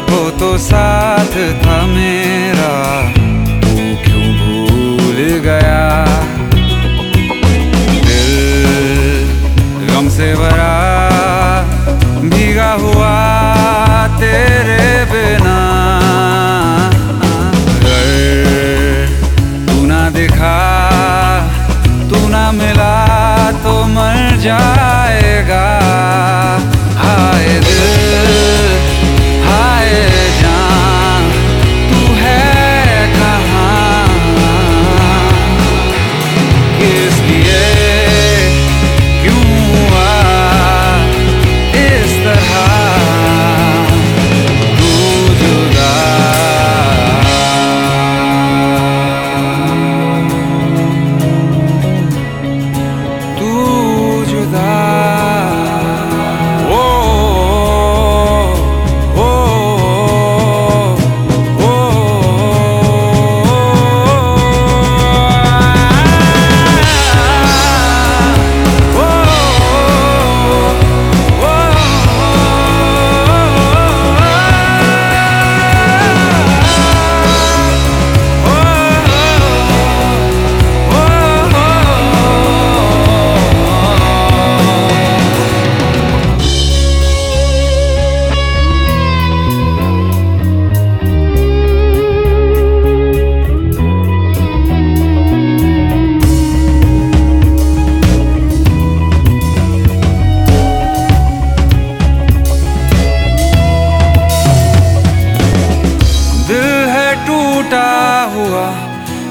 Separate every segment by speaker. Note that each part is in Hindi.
Speaker 1: तुझको तो साथ था मेरा।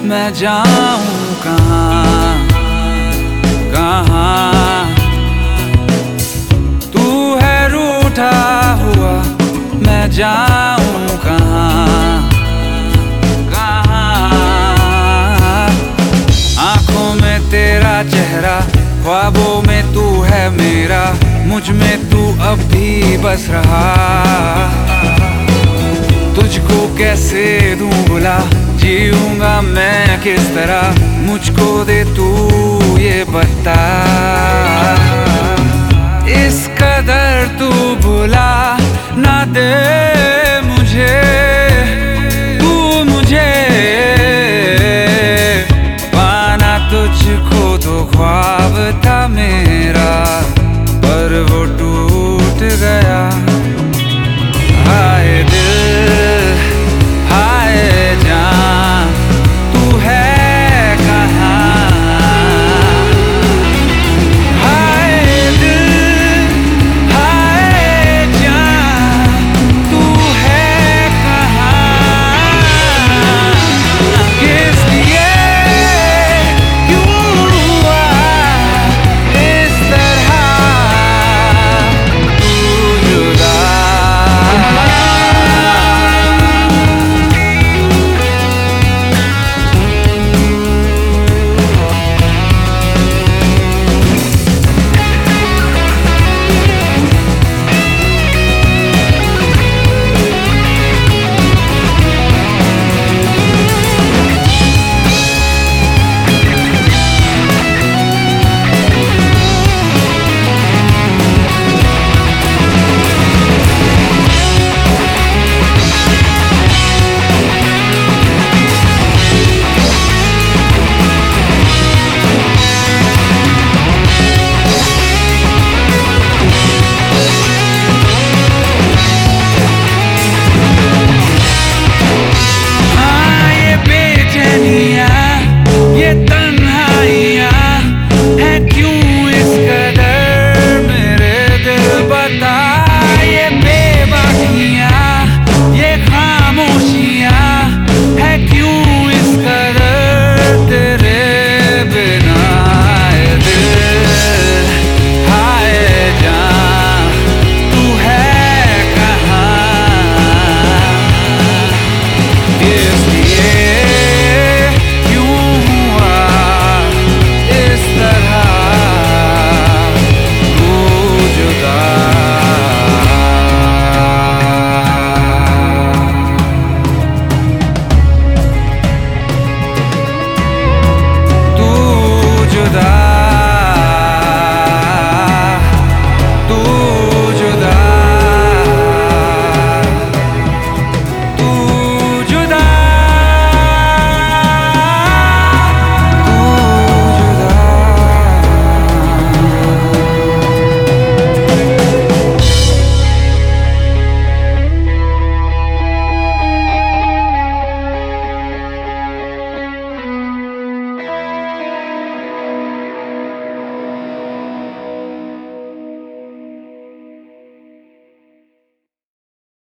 Speaker 1: मैं जाऊँ कहाँ? कहाँ? तू है रूठा हुआ, मैं जाऊँ कहाँ? कहाँ? आँखों में तेरा चेहरा, ख्वाबों में तू है मेरा, मुझमें तू अब भी बस रहा। तुझको कैसे दूँ बुला जीऊँगा मैं किस तरह? मुझको दे तू ये बता इस कदर तू भुला, ना दे